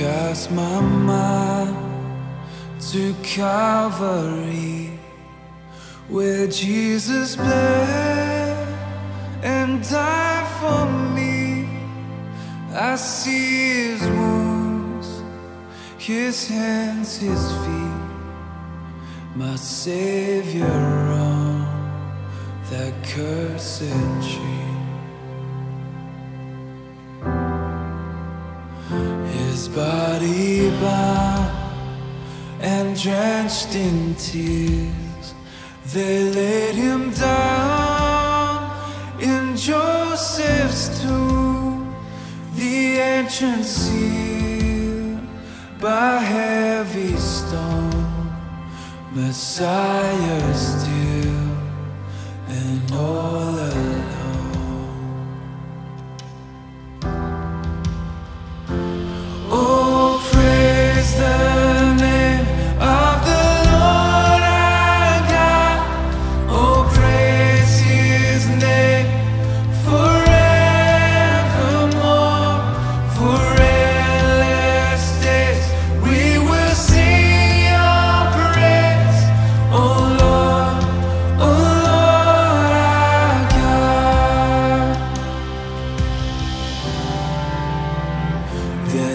cast my mind to Calvary, where Jesus bled and died for me. I see his wounds, his hands, his feet, my Savior on that cursed tree. Body bound and drenched in tears, they laid him down in Joseph's tomb, the entrance sealed by heavy stone, Messiah still and all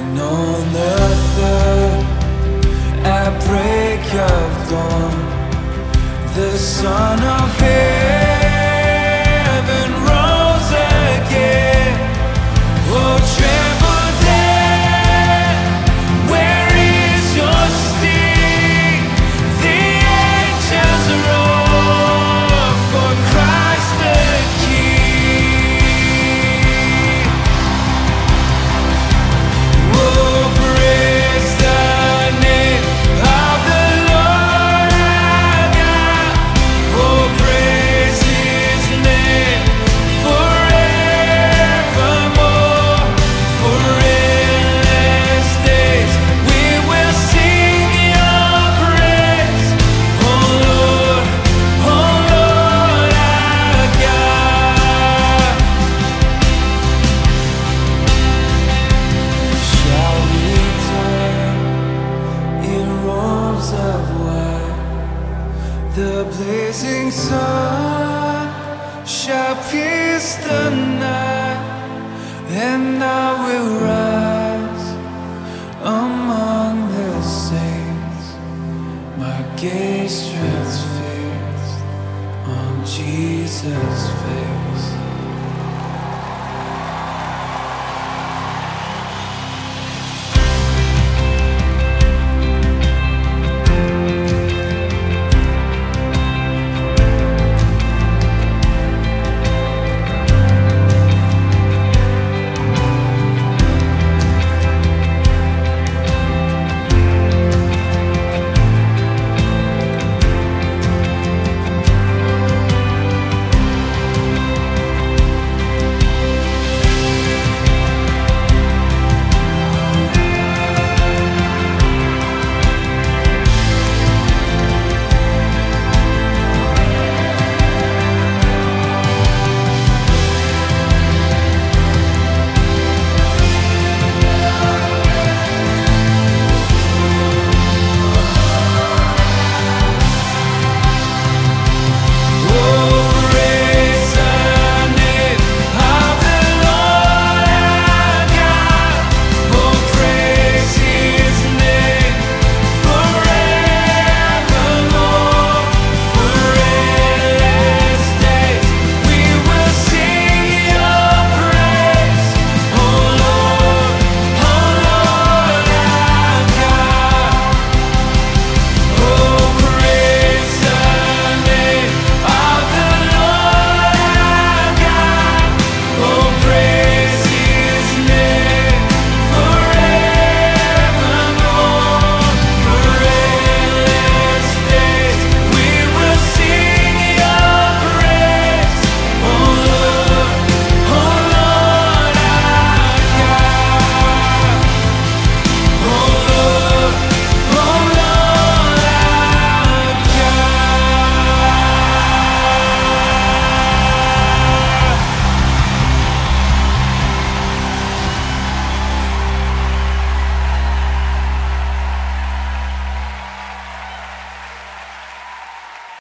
On the at break of dawn, the Son of of white. The blazing sun shall pierce the night, and I will rise among the saints. My gaze transfixed on Jesus' face.